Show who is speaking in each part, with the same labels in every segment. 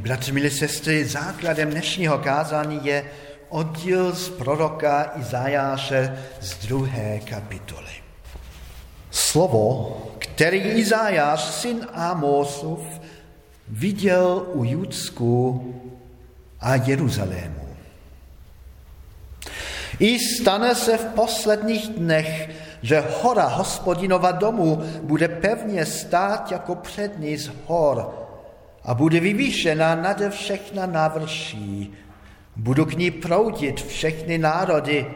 Speaker 1: Milí bratři, milí sestry, základem dnešního kázání je oddíl z proroka Izajáše z druhé kapitoly. Slovo, který Izajáš, syn Amosův, viděl u Judsku a Jeruzalému. I stane se v posledních dnech, že hora hospodinova domu bude pevně stát jako přední z hor a bude vyvýšena nade všechna návrší. Budu k ní proudit všechny národy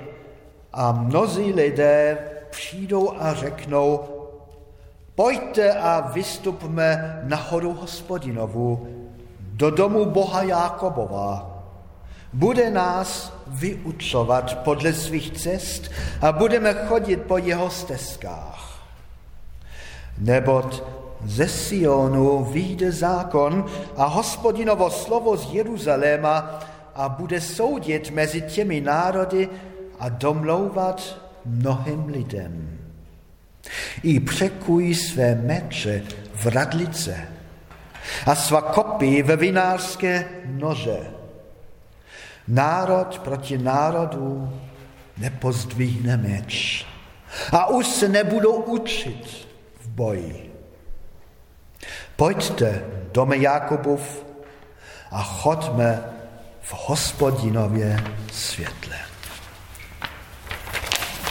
Speaker 1: a mnozí lidé přijdou a řeknou, pojďte a vystupme na horu hospodinovu, do domu Boha Jákobova. Bude nás vyučovat podle svých cest a budeme chodit po jeho stezkách. Neboť ze Sionu vyjde zákon a hospodinovo slovo z Jeruzaléma a bude soudit mezi těmi národy a domlouvat mnohým lidem. I překují své meče v radlice a svá kopí ve vinářské nože. Národ proti národu nepozdvihne meč a už se nebudou učit v boji. Pojďte, dome Jakubův, a chodme v hospodinově světle.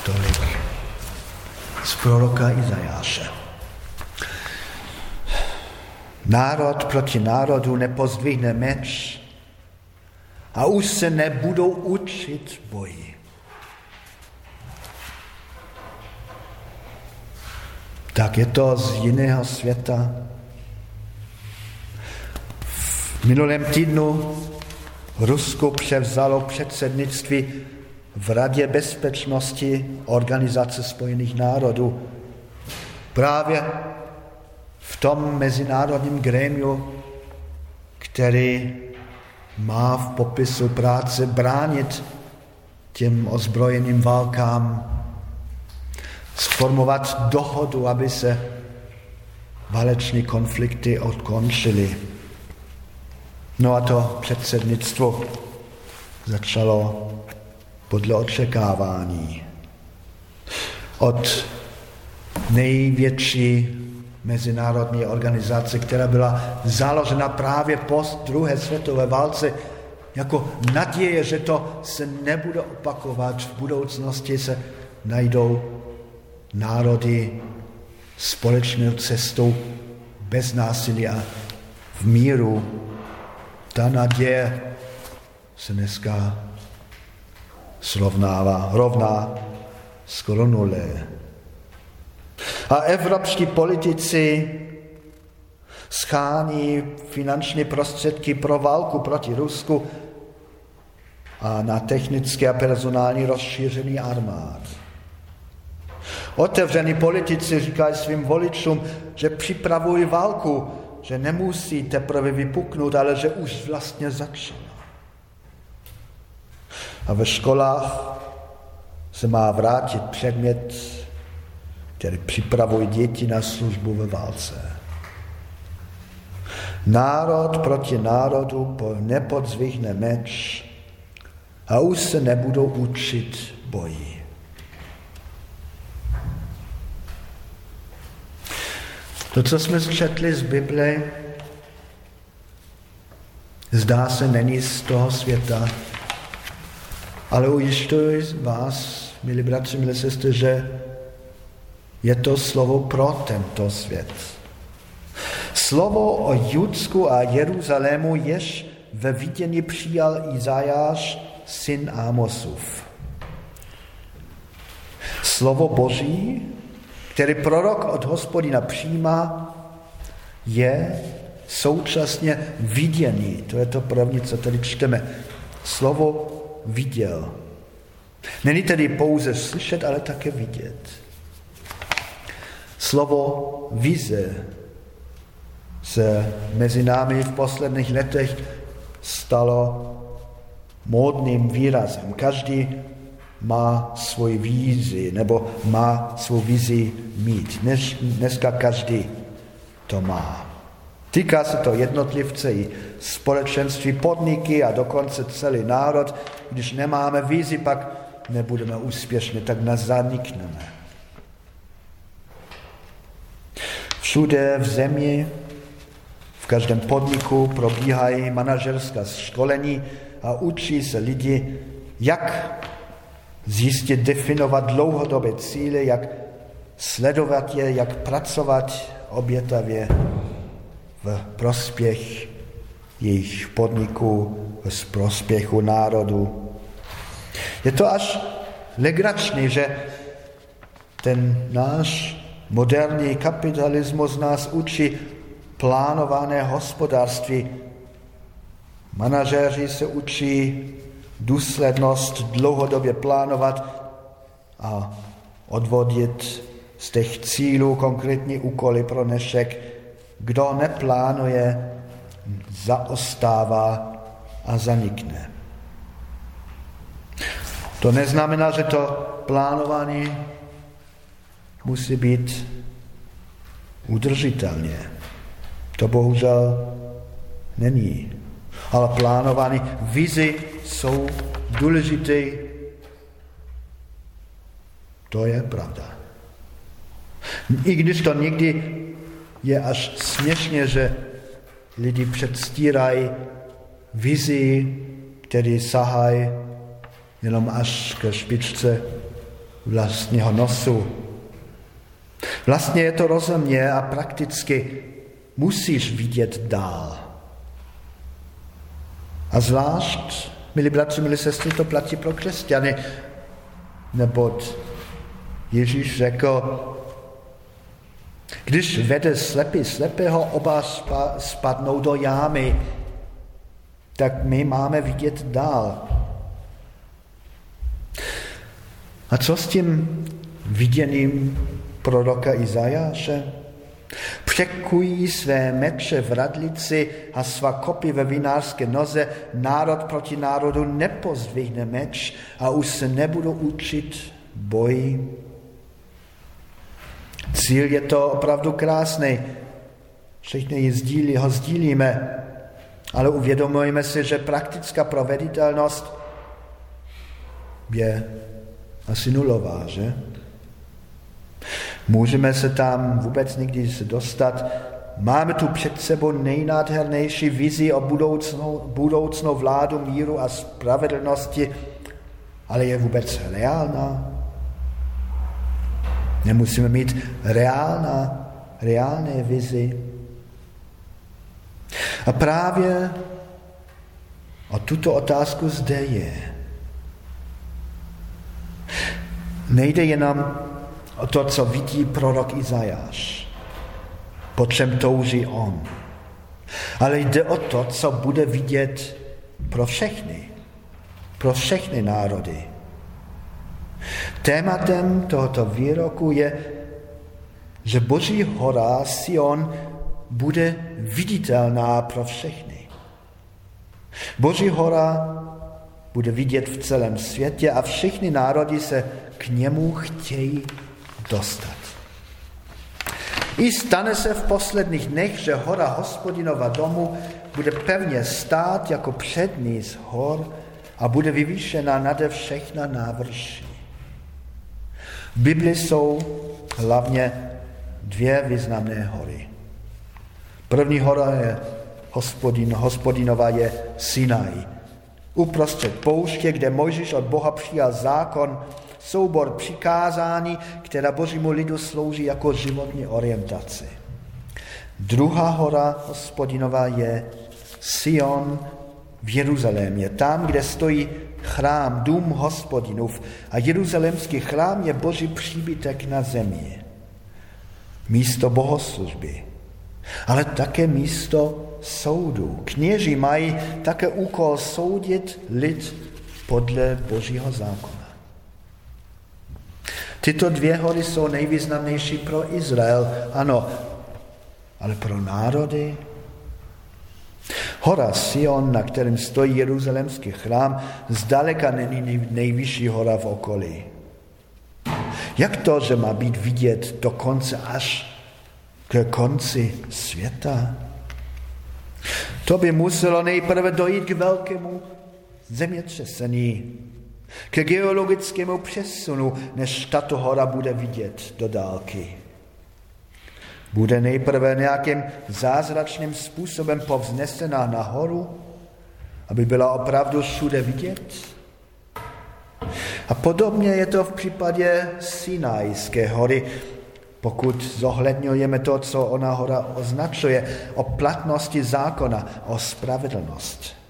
Speaker 1: Tolik z proroka Izajáše. Národ proti národu nepozdvihne meč a už se nebudou učit boji. Tak je to z jiného světa. V minulém týdnu Rusko převzalo předsednictví v Radě bezpečnosti Organizace spojených národů. Právě v tom mezinárodním grémiu, který má v popisu práce bránit těm ozbrojeným válkám, sformovat dohodu, aby se váleční konflikty odkončily. No a to předsednictvo začalo podle očekávání. Od největší mezinárodní organizace, která byla založena právě po druhé světové válce, jako naděje, že to se nebude opakovat, v budoucnosti se najdou národy společnou cestou bez násilí a v míru. Ta naděje se dneska srovnává, rovná skoro nule. A evropští politici schání finanční prostředky pro válku proti Rusku a na technické a personální rozšíření armád. Otevření politici říkají svým voličům, že připravují válku, že nemusí teprve vypuknout, ale že už vlastně začíná. A ve školách se má vrátit předmět, který připravuje děti na službu ve válce. Národ proti národu nepodzvihne meč a už se nebudou učit boji. To, co jsme četli z Bible, zdá se není z toho světa, ale ujišťuji vás, milí bratři, milí sestry, že je to slovo pro tento svět. Slovo o Judsku a Jeruzalému jež ve vidění přijal Izajáš, syn Amosův. Slovo Boží, který prorok od hospodina přijímá, je současně vidění. To je to první, co tady čteme. Slovo viděl. Není tedy pouze slyšet, ale také vidět. Slovo vize se mezi námi v posledních letech stalo módným výrazem. Každý má svoji vízi, nebo má svou vizi mít. Dnes, dneska každý to má. Týká se to jednotlivce i společenství, podniky a dokonce celý národ. Když nemáme vízi, pak nebudeme úspěšní, tak nás zanikneme. Všude v zemi, v každém podniku probíhají manažerská školení a učí se lidi, jak zjistit, definovat dlouhodobé cíle, jak sledovat je, jak pracovat obětavě v prospěch jejich podniků, v prospěchu národu. Je to až legrační, že ten náš moderní kapitalismus nás učí plánované hospodářství. Manažéři se učí důslednost dlouhodobě plánovat a odvodit z těch cílů konkrétní úkoly pro dnešek. Kdo neplánuje, zaostává a zanikne. To neznamená, že to plánování musí být udržitelně. To bohužel není. Ale plánované vizi jsou důležité. To je pravda. I když to někdy je až směšně, že lidi předstírají vizi, který sahají jenom až ke špičce vlastního nosu. Vlastně je to rozumně a prakticky musíš vidět dál. A zvlášť, milí bratři, milí sestry, to platí pro křesťany, neboť Ježíš řekl, když vede slepý slepého, oba spadnou do jámy, tak my máme vidět dál. A co s tím viděným proroka Izajáše? Překují své meče v radlici a svá kopy ve vinářské noze, národ proti národu nepozdvihne meč a už se nebudu učit boji. Cíl je to opravdu krásný. Všichni sdílí, ho sdílíme, ale uvědomujeme si, že praktická proveditelnost je asi nulová, že? Můžeme se tam vůbec někdy dostat. Máme tu před sebou nejnádhernější vizi o budoucnou, budoucnou vládu míru a spravedlnosti, ale je vůbec reálná? Nemusíme mít reálná, reálné vizi. A právě o tuto otázku zde je. Nejde jenom to, co vidí prorok Izajáš, po čem touží on. Ale jde o to, co bude vidět pro všechny, pro všechny národy. Tématem tohoto výroku je, že Boží hora Sion bude viditelná pro všechny. Boží hora bude vidět v celém světě a všechny národy se k němu chtějí dostat. I stane se v posledních dnech, že hora hospodinova domu bude pevně stát jako přední z hor a bude vyvýšena nade všechna návrší. V Bibli jsou hlavně dvě významné hory. První hora je hospodin, hospodinova je Sinai. Uprostřed pouště, kde Mojžíš od Boha přijal zákon, soubor přikázání, která božímu lidu slouží jako životní orientace. Druhá hora hospodinová je Sion v Jeruzalémě, tam, kde stojí chrám, dům hospodinův a jeruzalémský chrám je boží příbytek na zemi. Místo bohoslužby, ale také místo soudu. Kněži mají také úkol soudit lid podle božího zákona. Tyto dvě hory jsou nejvýznamnější pro Izrael, ano, ale pro národy. Hora Sion, na kterém stojí jeruzalemský chrám, zdaleka není nejvyšší hora v okolí. Jak to, že má být vidět dokonce až k konci světa? To by muselo nejprve dojít k velkému zemětřesení, k geologickému přesunu, než tato hora bude vidět do dálky. Bude nejprve nějakým zázračným způsobem povznesená nahoru, aby byla opravdu všude vidět. A podobně je to v případě Sinajské hory, pokud zohledňujeme to, co ona hora označuje, o platnosti zákona, o spravedlnost.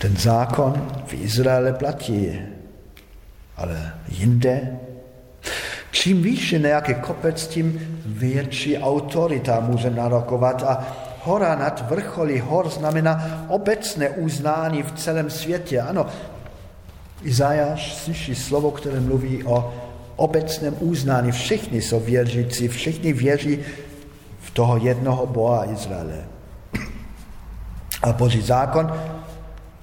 Speaker 1: Ten zákon v Izraele platí, ale jinde. Čím výše nějaký kopec, tím větší autorita může narokovat a hora nad vrcholy hor znamená obecné uznání v celém světě. Ano, Izajáš slyší slovo, které mluví o obecném uznání. Všichni jsou věřící, všichni věří v toho jednoho Boha Izraele. A Boží zákon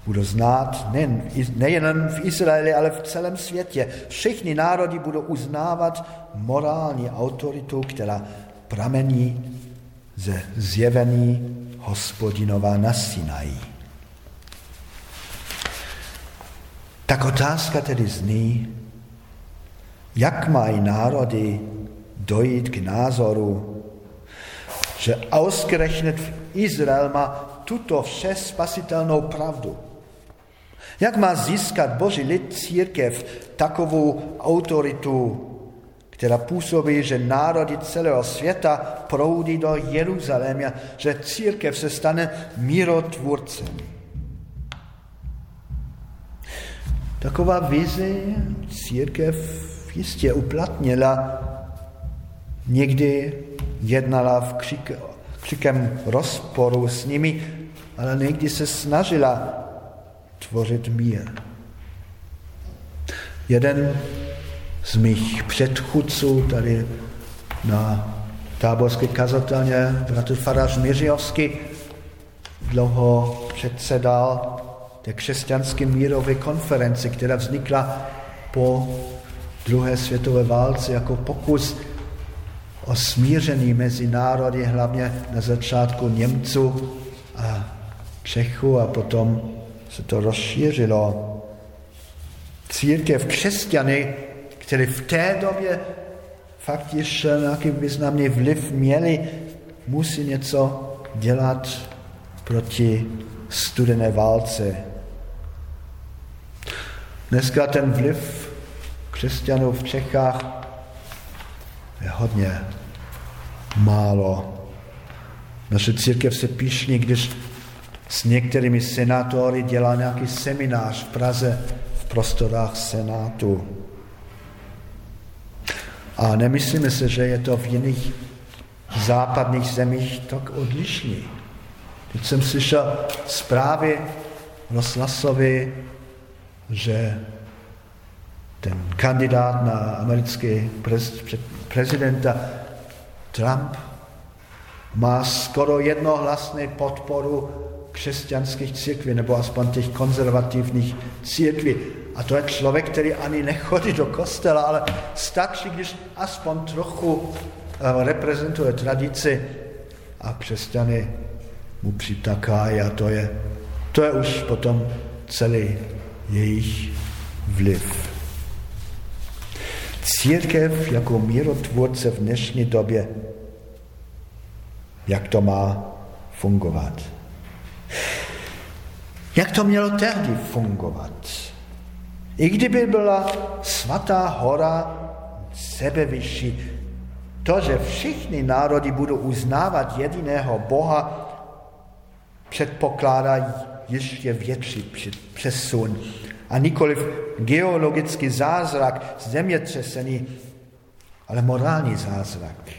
Speaker 1: budou znát nejen, nejen v Izraeli, ale v celém světě. Všichni národy budou uznávat morální autoritu, která pramení ze zjevení hospodinova na Sinaji. Tak otázka tedy zní, jak mají národy dojít k názoru, že ausgerechnet Izrael má tuto vše spasitelnou pravdu. Jak má získat Boží lid církev takovou autoritu, která působí, že národy celého světa proudí do Jeruzaléma, že církev se stane mírotvůrcem. Taková vize církev jistě uplatnila, někdy jednala v křik, křikem rozporu s nimi, ale někdy se snažila tvořit mír. Jeden z mých předchůdců tady na táborské kazatelně, bratr Farář Miřijovský, dlouho předsedal té křesťanské mírové konferenci, která vznikla po druhé světové válce jako pokus o smíření mezi národy, hlavně na začátku Němců a Čechů a potom se to rozšířilo. Církev křesťany, které v té době fakt ještě nějaký významný vliv měli, musí něco dělat proti studené válce. Dneska ten vliv křesťanů v Čechách je hodně málo. Naše církev se píšní, když s některými senátory dělá nějaký seminář v Praze v prostorách senátu. A nemyslíme se, že je to v jiných západních zemích tak odlišný. Teď jsem slyšel zprávy rozhlasovi, že ten kandidát na americký prez, prezidenta Trump má skoro jednohlasnou podporu křesťanských církví, nebo aspoň těch konzervativních církví. A to je člověk, který ani nechodí do kostela, ale stačí, když aspoň trochu eh, reprezentuje tradici a křesťany mu přitaká a to je, to je už potom celý jejich vliv. Církev jako mírotvůrce v dnešní době, jak to má fungovat. Jak to mělo tehdy fungovat? I kdyby byla svatá hora sebevyšší, to, že všichni národy budou uznávat jediného Boha, předpokládá ještě větší přesun a nikoliv geologický zázrak, zemětřesení, ale morální zázrak.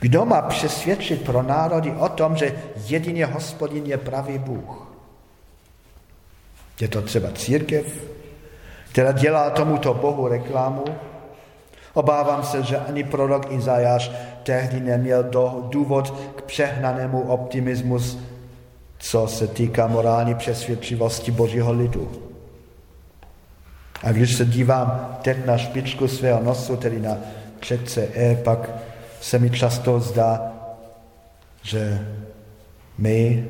Speaker 1: Kdo má přesvědčit pro národy o tom, že jedině hospodin je pravý Bůh? Je to třeba církev, která dělá tomuto Bohu reklamu? Obávám se, že ani prorok Izajáš tehdy neměl důvod k přehnanému optimismu, co se týká morální přesvědčivosti Božího lidu. A když se dívám teď na špičku svého nosu, tedy na předce E, pak se mi často zdá, že My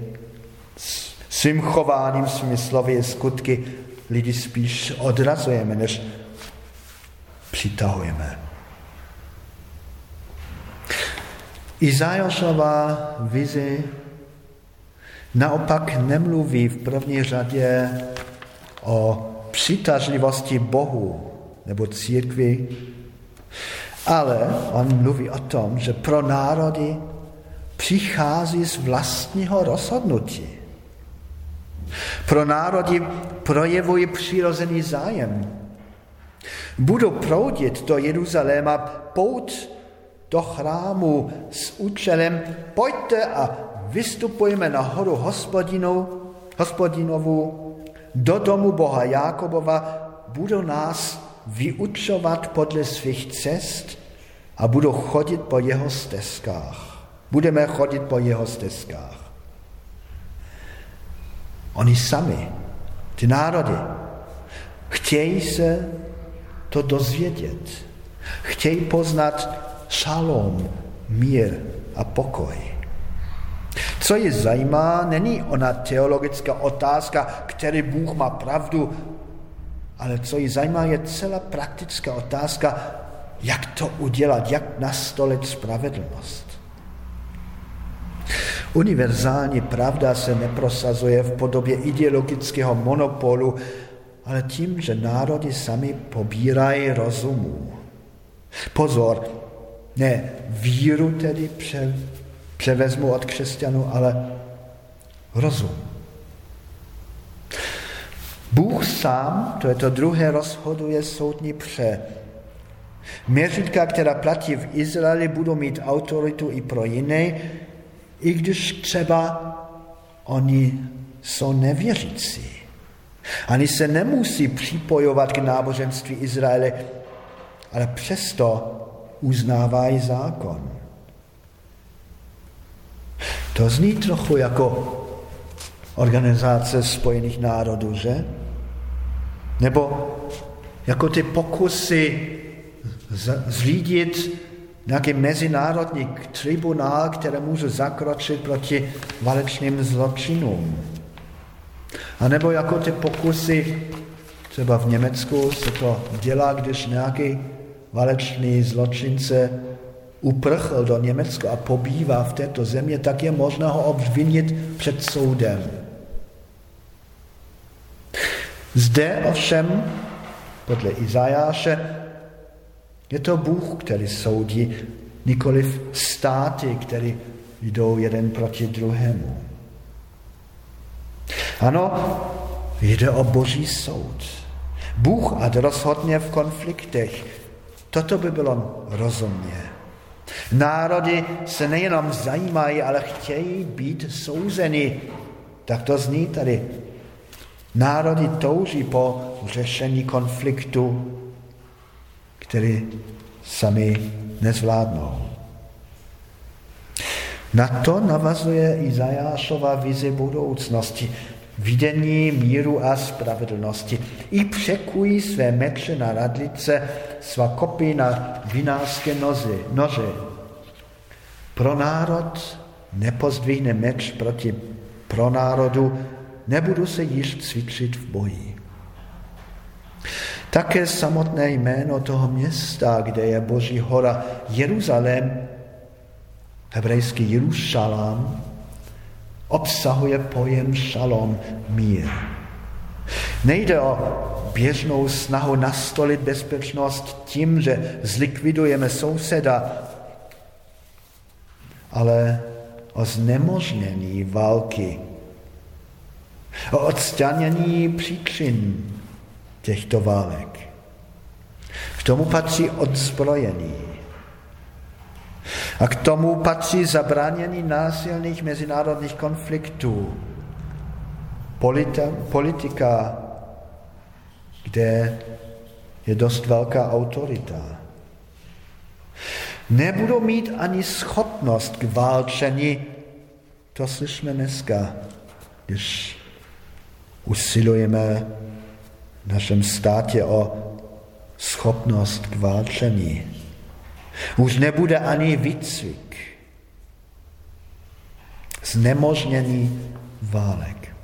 Speaker 1: svým chováním, svými slovy skutky lidi spíš odrazujeme, než přitahujeme. Izajášová vizi naopak nemluví v první řadě o přitažlivosti Bohu nebo církvi, ale on mluví o tom, že pro národy přichází z vlastního rozhodnutí. Pro národy projevují přirozený zájem. Budou proudit do Jeruzaléma pout do chrámu s účelem pojďte a vystupujeme na horu hospodinu, hospodinovu do domu Boha Jákobova, budou nás vyučovat podle svých cest a budou chodit po jeho stezkách. Budeme chodit po jeho stezkách. Oni sami, ty národy, chtějí se to dozvědět. Chtějí poznat šalom, mír a pokoj. Co je zajímá, není ona teologická otázka, který Bůh má pravdu, ale co je zajímá, je celá praktická otázka, jak to udělat, jak nastolit spravedlnost. Univerzální pravda se neprosazuje v podobě ideologického monopolu, ale tím, že národy sami pobírají rozumu. Pozor, ne víru tedy pře, převezmu od křesťanů, ale rozum. Bůh sám, to je to druhé, rozhoduje soudní pře. Měřítka, která platí v Izraeli, budou mít autoritu i pro jiné, i když třeba oni jsou nevěřící. Ani se nemusí připojovat k náboženství Izraele, ale přesto uznávají zákon. To zní trochu jako organizace Spojených národů, že? Nebo jako ty pokusy zřídit nějaký mezinárodní tribunál, který může zakročit proti válečným zločinům. A nebo jako ty pokusy, třeba v Německu se to dělá, když nějaký válečný zločince uprchl do Německa a pobývá v této země, tak je možné ho obvinit před soudem. Zde ovšem, podle Izajáše, je to Bůh, který soudí, nikoliv státy, které jdou jeden proti druhému. Ano, jde o boží soud. Bůh a rozhodně v konfliktech. Toto by bylo rozumně. Národy se nejenom zajímají, ale chtějí být souzeny. Tak to zní tady. Národy touží po řešení konfliktu který sami nezvládnou. Na to navazuje Izajášova vize budoucnosti, vidění míru a spravedlnosti. I překují své meče na radlice, svá kopy na vinářské nože. nože. Pro národ nepozdvihne meč proti pro národu, nebudu se již cvičit v boji. Také samotné jméno toho města, kde je Boží hora Jeruzalém, hebrejský Jerušalám, obsahuje pojem šalom, mír. Nejde o běžnou snahu nastolit bezpečnost tím, že zlikvidujeme souseda, ale o znemožnění války, o odstranění příčin těchto válek. K tomu patří odzbrojení. A k tomu patří zabránění násilných mezinárodních konfliktů. Polita, politika, kde je dost velká autorita. Nebudou mít ani schopnost k válčení, to slyšíme dneska, když usilujeme našem státě o schopnost k válčení. Už nebude ani výcvik. znemožnění válek.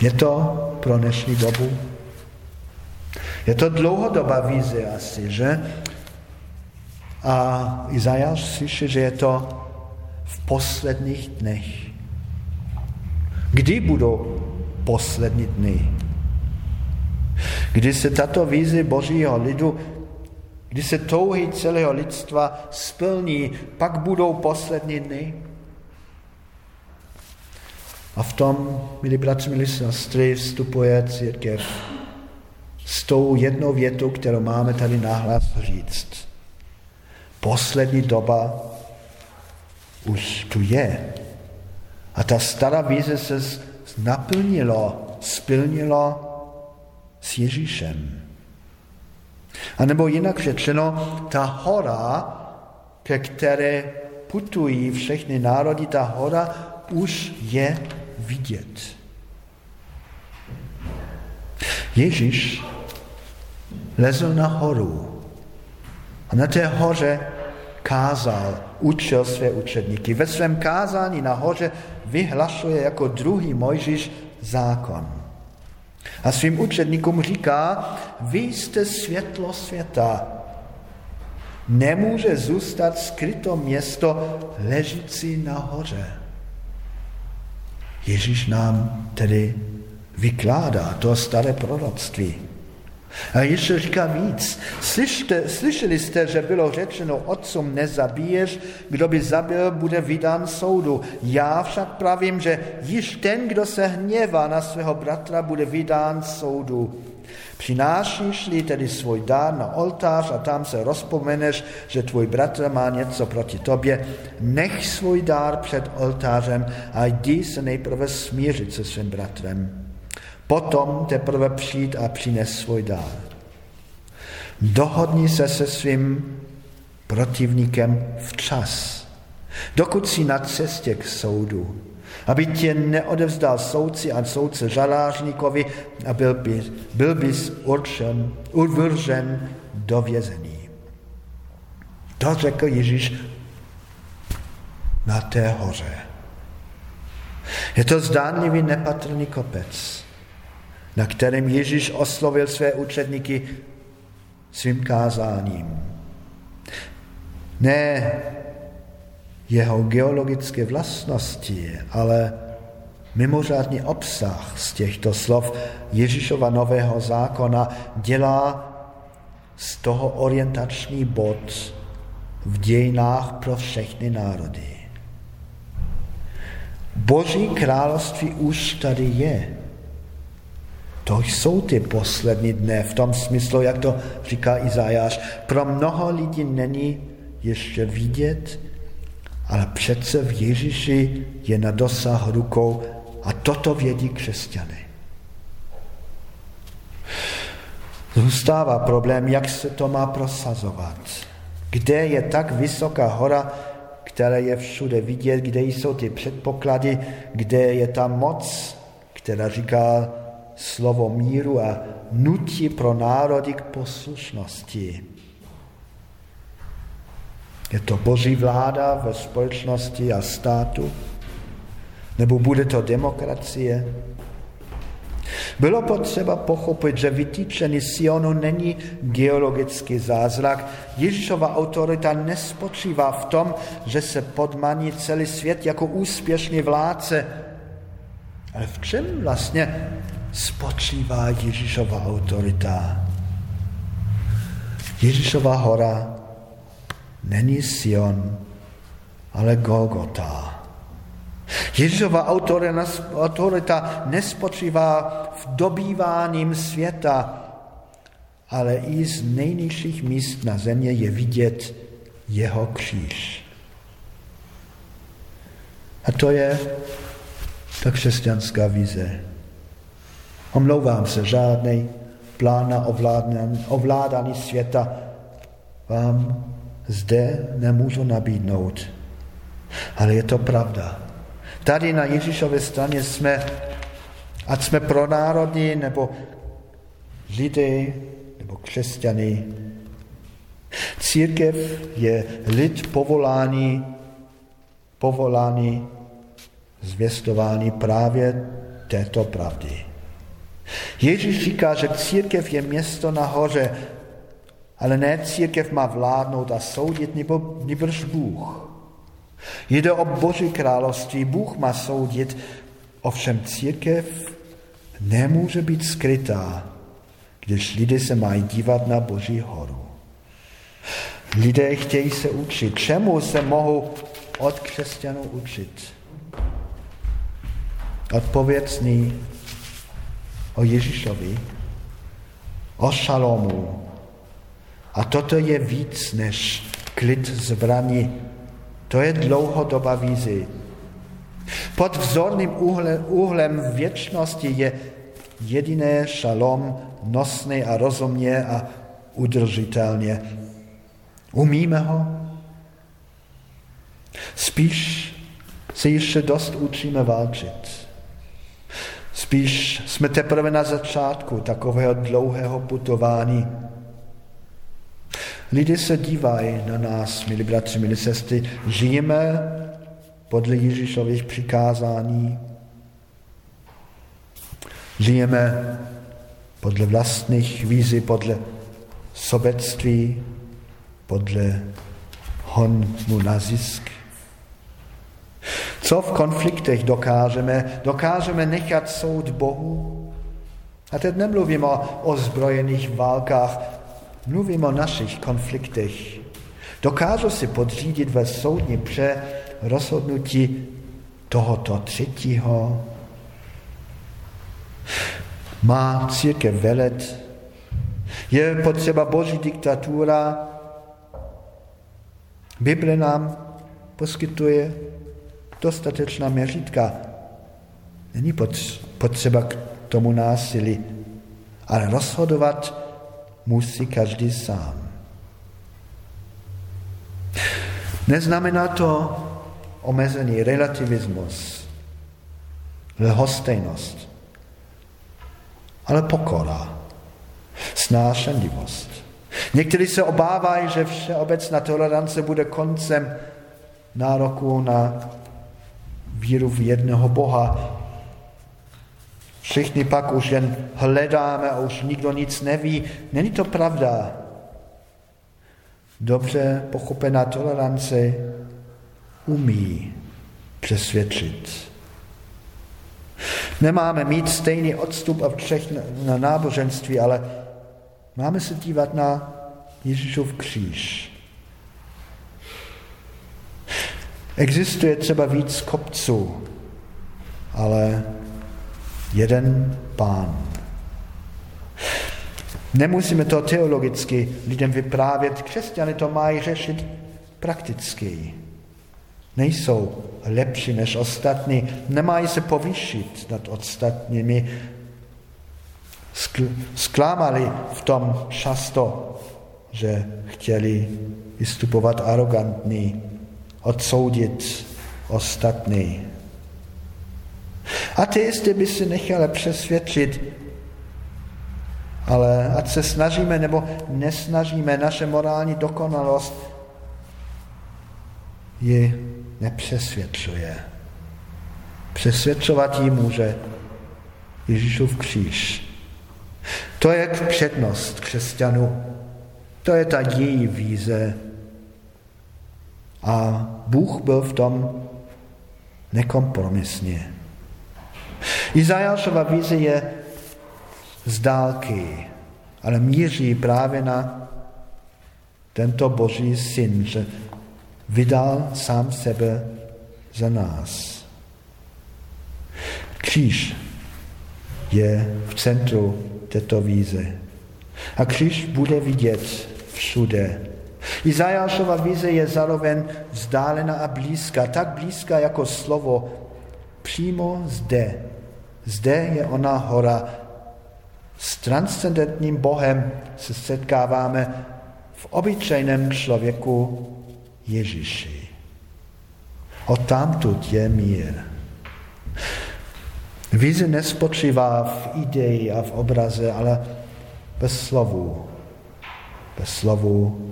Speaker 1: Je to pro dnešní dobu? Je to dlouhodobá vize asi, že? A Izajáš slyší, že je to v posledních dnech. Kdy budou poslední dny? Kdy se tato vize božího lidu, kdy se touhy celého lidstva splní, pak budou poslední dny? A v tom, milí bratři, milí sestry, vstupuje církev s tou jednou větou, kterou máme tady nahlas říct. Poslední doba už tu je. A ta stará víze se naplnilo, splnilo s Ježíšem. A nebo jinak řečeno, ta hora, ke které putují všechny národy, ta hora už je vidět. Ježíš lezl na horu a na té hoře kázal, učil své učedníky. Ve svém kázání na hoře vyhlašuje jako druhý Mojžíš zákon. A svým učedníkům říká, vy jste světlo světa. Nemůže zůstat skryto město ležící na hoře. Ježíš nám tedy vykládá to staré proroctví. A ještě říká víc. Slyšte, slyšeli jste, že bylo řečeno, otcům nezabiješ, kdo by zabil, bude vydán soudu. Já však pravím, že již ten, kdo se hněvá na svého bratra, bude vydán soudu. Přinášíš-li tedy svůj dár na oltář a tam se rozpomeneš, že tvůj bratr má něco proti tobě, nech svůj dár před oltářem a jdi se nejprve smířit se svým bratrem. Potom teprve přijít a přines svůj dár. Dohodni se se svým protivníkem včas, dokud si na cestě k soudu, aby tě neodevzdal soudci a soudce žalářníkovi a byl, by, byl bys určen, uvržen do vězení. To řekl Ježíš na té hoře. Je to zdánlivý nepatrný kopec, na kterém Ježíš oslovil své učedníky svým kázáním. Ne jeho geologické vlastnosti, ale mimořádný obsah z těchto slov Ježíšova nového zákona dělá z toho orientační bod v dějinách pro všechny národy. Boží království už tady je. To jsou ty poslední dny v tom smyslu, jak to říká Izajáš. Pro mnoho lidí není ještě vidět, ale přece v Ježíši je na dosah rukou a toto vědí křesťany. Zůstává problém, jak se to má prosazovat. Kde je tak vysoká hora, která je všude vidět, kde jsou ty předpoklady, kde je ta moc, která říká slovo míru a nutí pro národy k poslušnosti. Je to boží vláda ve společnosti a státu? Nebo bude to demokracie? Bylo potřeba pochopit, že vytýčený Sionu není geologický zázrak. Ježíšova autorita nespočívá v tom, že se podmaní celý svět jako úspěšný vládce. Ale v čem vlastně spočívá Ježíšova autorita? Ježíšova hora není Sion, ale Golgota. Ježíšova autorita nespočívá v dobýváním světa, ale i z nejnižších míst na země je vidět jeho kříž. A to je ta křesťanská vize. Omlouvám se, žádný plán na ovládání světa vám zde nemůžu nabídnout. Ale je to pravda. Tady na Ježíšově straně jsme, ať jsme pro národy, nebo lidé, nebo křesťany. Církev je lid povolání povoláni zvěstování právě této pravdy. Ježíš říká, že církev je město nahoře, ale ne církev má vládnout a soudit, nebo, nebož Bůh. Jde o Boží království, Bůh má soudit, ovšem církev nemůže být skrytá, když lidé se mají dívat na Boží horu. Lidé chtějí se učit. Čemu se mohou od křesťanů učit? Odpovědný o Ježíšovi, o šalomu. A toto je víc než klid zbraní. To je dlouhodobá vizi. Pod vzorným úhlem, úhlem věčnosti je jediné šalom nosný a rozumně a udržitelně. Umíme ho? Spíš se ještě dost učíme válčit. Spíš jsme teprve na začátku takového dlouhého putování. Lidé se dívají na nás, milí bratři, milí sestry, žijeme podle Ježíšových přikázání. Žijeme podle vlastních vízy, podle sobectví, podle honu na zisk. Co v konfliktech dokážeme? Dokážeme nechat soud Bohu? A teď nemluvím o ozbrojených válkách, mluvím o našich konfliktech. Dokážu si podřídit ve soudní pře rozhodnutí tohoto třetího? Má církev velet? Je potřeba boží diktatura? Bible nám poskytuje dostatečná měřítka. Není potřeba k tomu násilí, ale rozhodovat musí každý sám. Neznamená to omezený relativismus, lhostejnost, ale pokora, snášenlivost. Někteří se obávají, že všeobecná tolerance bude koncem nároku na víru v jednoho Boha. Všichni pak už jen hledáme a už nikdo nic neví. Není to pravda. Dobře pochopená tolerance umí přesvědčit. Nemáme mít stejný odstup a všech na náboženství, ale máme se dívat na Ježíšův kříž. Existuje třeba víc kopců, ale jeden pán. Nemusíme to teologicky lidem vyprávět, křesťany to mají řešit prakticky. Nejsou lepší než ostatní, nemají se povýšit nad ostatními. Sklámali v tom často, že chtěli vystupovat arrogantní odsoudit ostatní. Ateisty by si nechali přesvědčit, ale ať se snažíme nebo nesnažíme, naše morální dokonalost ji nepřesvědčuje. Přesvědčovat ji může Ježíšův kříž. To je přednost křesťanů. To je ta její víze a Bůh byl v tom nekompromisně. Izajášova vize je z dálky, ale míří právě na tento boží syn, že vydal sám sebe za nás. Kříž je v centru této víze. A kříž bude vidět všude. Izajášova vize je zároveň vzdálená a blízká, tak blízká jako slovo přímo zde. Zde je ona hora. S transcendentním Bohem se setkáváme v obyčejném člověku Ježíši. O tamtud je mír. Vize nespočívá v ideji a v obraze, ale bez slovu. Bez slovu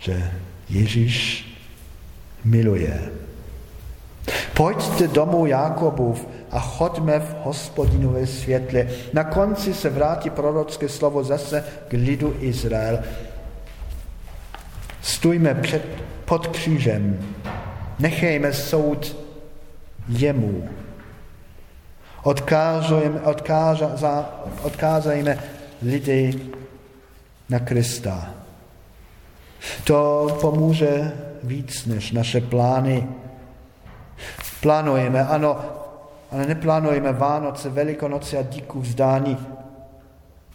Speaker 1: že Ježíš miluje. Pojďte domů Jakobův a chodme v hospodinové světle. Na konci se vrátí prorocké slovo zase k lidu Izrael. Stůjme před, pod křížem. Nechejme soud jemu. Odkázujeme, odkázajme lidi na Krista. To pomůže víc než naše plány. Plánujeme, ano, ale neplánujeme Vánoce, Velikonoce a díku vzdání.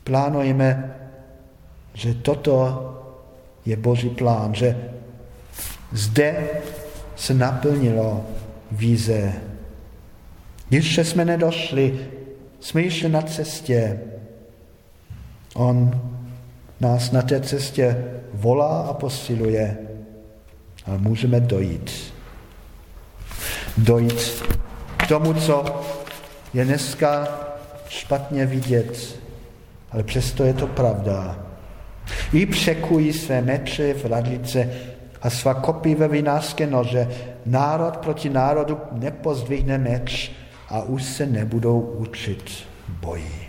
Speaker 1: Plánujeme, že toto je Boží plán, že zde se naplnilo víze. Ještě jsme nedošli, jsme ještě na cestě. On nás na té cestě volá a posiluje a můžeme dojít. Dojít k tomu, co je dneska špatně vidět, ale přesto je to pravda. I překují své meče v radlice a svá kopí ve vinářské nože. Národ proti národu nepozdvihne meč a už se nebudou učit boji.